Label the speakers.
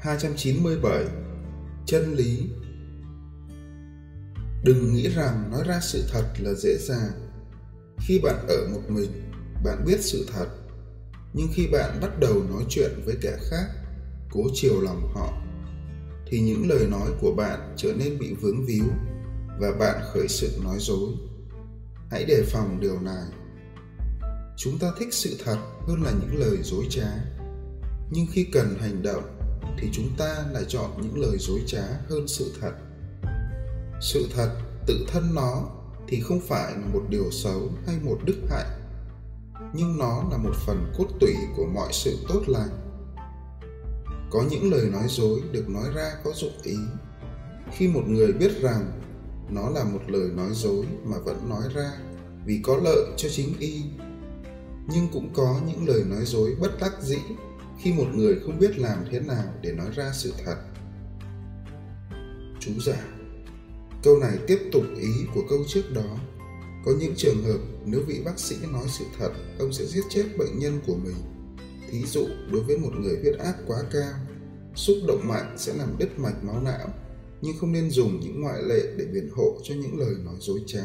Speaker 1: 297 Chân lý Đừng nghĩ rằng nói ra sự thật là dễ dàng. Khi bạn ở một mình, bạn biết sự thật. Nhưng khi bạn bắt đầu nói chuyện với kẻ khác, cố chiều lòng họ, thì những lời nói của bạn trở nên bị vướng víu và bạn khởi sự nói dối. Hãy đề phòng điều này. Chúng ta thích sự thật hơn là những lời dối trá. Nhưng khi cần hành động thì chúng ta lại chọn những lời dối trá hơn sự thật. Sự thật tự thân nó thì không phải là một điều xấu hay một đức hạnh nhưng nó là một phần cốt tủy của mọi sự tốt lành. Có những lời nói dối được nói ra có dụng ý. Khi một người biết rằng nó là một lời nói dối mà vẫn nói ra vì có lợi cho chính y, nhưng cũng có những lời nói dối bất đắc dĩ khi một người không biết làm thế nào để nói ra sự thật. Chú giải câu này tiếp tục ý của câu trước đó. Có những trường hợp nếu vị bác sĩ nói sự thật, ông sẽ giết chết bệnh nhân của mình. Thí dụ, đối với một người huyết áp quá cao, xúc động mạnh sẽ làm đứt mạch máu não, nhưng không nên dùng những ngoại lệ để biện hộ cho những lời nói dối trá.